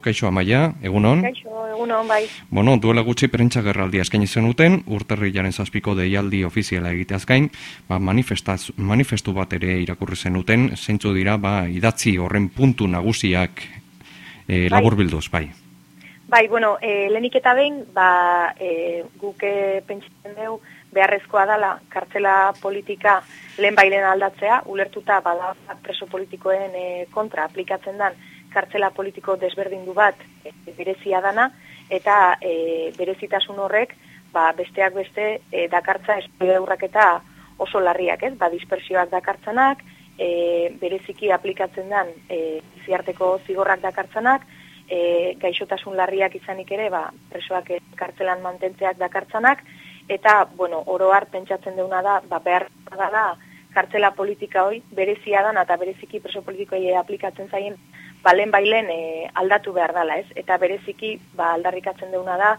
Kaixo Amaia, egunon? Kaixo, egunon, bai. Bueno, duela gutxi prentsa gerraldi eskaini zenuten, urterri jaren zazpiko deialdi ofiziala egiteaz gain, ba, manifestu bat ere irakurri zenuten, zeintzu dira, ba, idatzi horren puntu nagusiak e, labur bilduz, bai. Bai, bueno, e, lehenik eta behin, ba, e, guke pentsatzen dugu, beharrezkoa dela kartzela politika lehen bailen aldatzea, ulertuta bada preso politikoen e, kontra aplikatzen dan kartzela politiko desberdindu bat e, berezia dana, eta e, berezitasun horrek, ba, besteak beste, e, dakartza espedeurrak eta oso larriak, ez? Ba, dispersioak dakartzanak, e, bereziki aplikatzen dan e, ziarteko zigorrak dakartzanak, e, gaixotasun larriak izanik ere, ba, presoak kartzelan mantentzeak dakartzanak, eta, bueno, oroar pentsatzen deuna da, ba, behar da kartzela politika hoi, berezia dan, eta bereziki preso politikoi aplikatzen zaien balen bailen e, aldatu behar dela, ez? Eta bereziki ba, aldarrikatzen deuna da,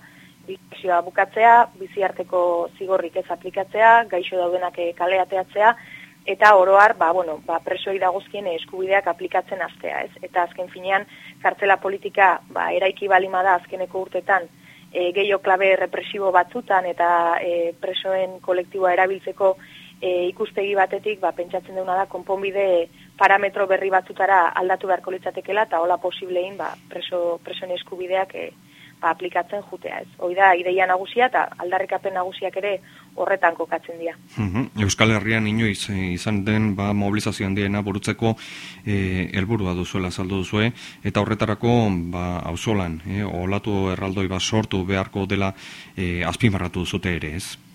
bizioa bukatzea, biziarteko zigorrik ez aplikatzea, gaixo daudenak e, kaleateatzea, eta oroar, ba, bueno, ba, presoi dagozkien eskubideak aplikatzen astea, ez? Eta azken finean, kartzela politika, ba, eraiki balima da azkeneko urtetan, e, gehiago klabe represibo batzutan, eta e, presoen kolektiboa erabiltzeko e, ikustegi batetik, ba, pentsatzen duna da, konponbide parametro berri batzutara aldatu beharko litzatekela, eta hola posiblein, ba, preso, presoen eskubideak e, ba, aplikatzen jutea ez. Hoi da, ideia nagusia eta aldarrikapen nagusiak ere horretan kokatzen dira. Euskal Herrian inoiz eh, izan den ba, mobilizazio handiena burutzeko e, helburua duzuela saldu duzue, eta horretarako ba, auzolan, e, olatu erraldoi bat sortu beharko dela e, azpimarratu duzute ere ez?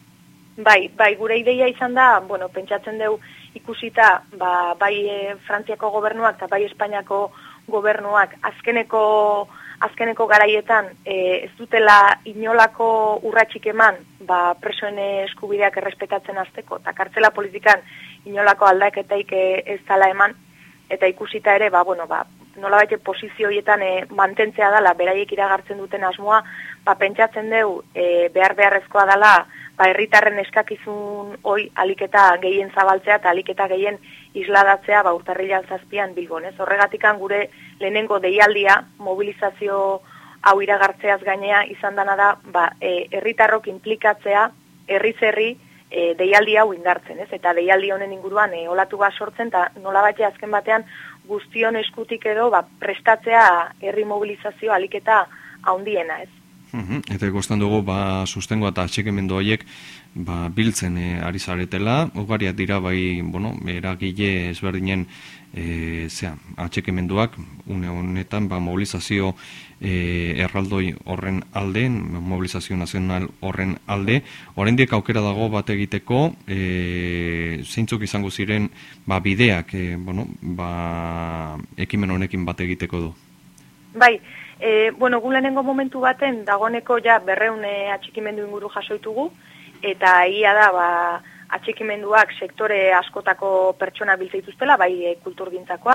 Bai, bai, gure ideia izan da, bueno, pentsatzen deu ikusita, ba, bai e, Frantziako gobernuak eta bai Espainiako gobernuak azkeneko azkeneko garaietan e, ez dutela inolako urratxik eman ba, presoen eskubideak errespetatzen azteko, eta kartzela politikan inolako aldaketaik e, ez dala eman, eta ikusita ere, ba, bueno, ba, nola baite posizioietan e, mantentzea dela, beraiek iragartzen duten asmoa, ba, pentsatzen deu e, behar beharrezkoa dela, ba, herritarren eskakizun hoi aliketa gehien zabaltzea eta aliketa gehien isladatzea ba, urtarrilan zazpian bilbon. Ez? Horregatikan gure lehenengo deialdia mobilizazio hau iragartzeaz gainea izan dana da ba, e, herritarrok implikatzea herriz herri e, deialdi hau indartzen. Ez? Eta deialdi honen inguruan e, olatu bat sortzen eta nola batxe azken batean guztion eskutik edo ba, prestatzea herri mobilizazio aliketa haundiena. Ez? Eta ikusten dugu ba, sustengo eta atxekemendu horiek ba, biltzen e, ari zaretela, ugariak dira bai, bueno, eragile ezberdinen e, zea, atxekemenduak, une honetan ba, mobilizazio e, erraldoi horren alde, mobilizazio nazional horren alde, oraindik aukera dago bat egiteko, e, zeintzuk izango ziren ba, bideak, e, bueno, ba, ekimen honekin bat egiteko du. Bai, E, bueno, gu lehenengo momentu baten, dagoneko ja berreune atxikimendu inguru jasoitugu, eta ia da, ba, atxikimenduak sektore askotako pertsona biltzeituztela, bai e, kulturgintzakoa,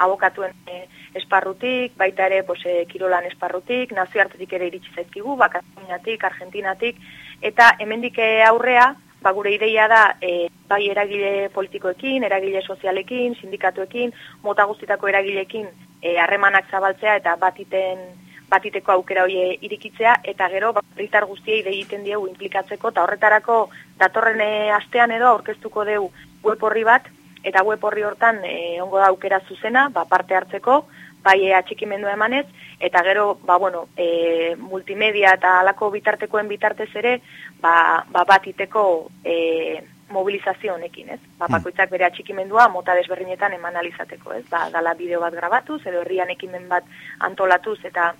abokatuen e, esparrutik, baita ere pues, e, kirolan esparrutik, nazioartetik ere iritsi zaizkigu, bakatinatik, argentinatik, eta hemendik aurrea, ba, gure ideia da, e, bai eragile politikoekin, eragile sozialekin, sindikatuekin, mota guztitako eragilekin, E, harremanak e, zabaltzea eta batiten batiteko aukera hoe irikitzea eta gero herritar guztiei dei egiten diegu inplikatzeko eta horretarako datorren e, astean edo aurkeztuko deu web horri bat eta web horri hortan e, ongo da aukera zuzena ba, parte hartzeko bai e, atxikimendu emanez eta gero ba, bueno, e, multimedia eta alako bitartekoen bitartez ere ba, ba batiteko e, mobilizazio honekin, ez? Ba, hmm. bakoitzak bere atxikimendua mota desberdinetan eman alizateko, ez? Ba, dala bideo bat grabatuz, edo herrian ekimen bat antolatuz, eta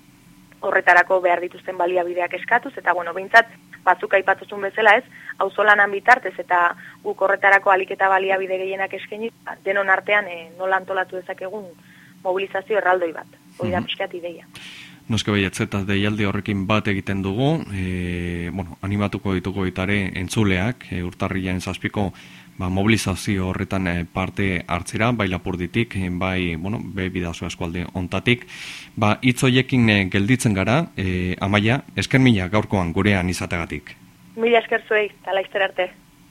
horretarako behar dituzten baliabideak eskatuz, eta, bueno, behintzat, batzuk aipatuzun bezala, ez? Auzolanan bitartez, eta guk horretarako aliketa baliabide gehienak eskeni, ba, denon artean e, nola antolatu dezakegun mobilizazio erraldoi bat. Hoi da, mm ideia. Noske bai, etzeta deialdi horrekin bat egiten dugu, e, bueno, animatuko dituko itare entzuleak, e, urtarriaren zazpiko ba, mobilizazio horretan e, parte hartzera, bai lapurditik, bai, bueno, be bidazo eskualde ontatik. Ba, itzoiekin e, gelditzen gara, e, amaia, esker mila gaurkoan gurean izategatik. Mila esker zuei, tala arte.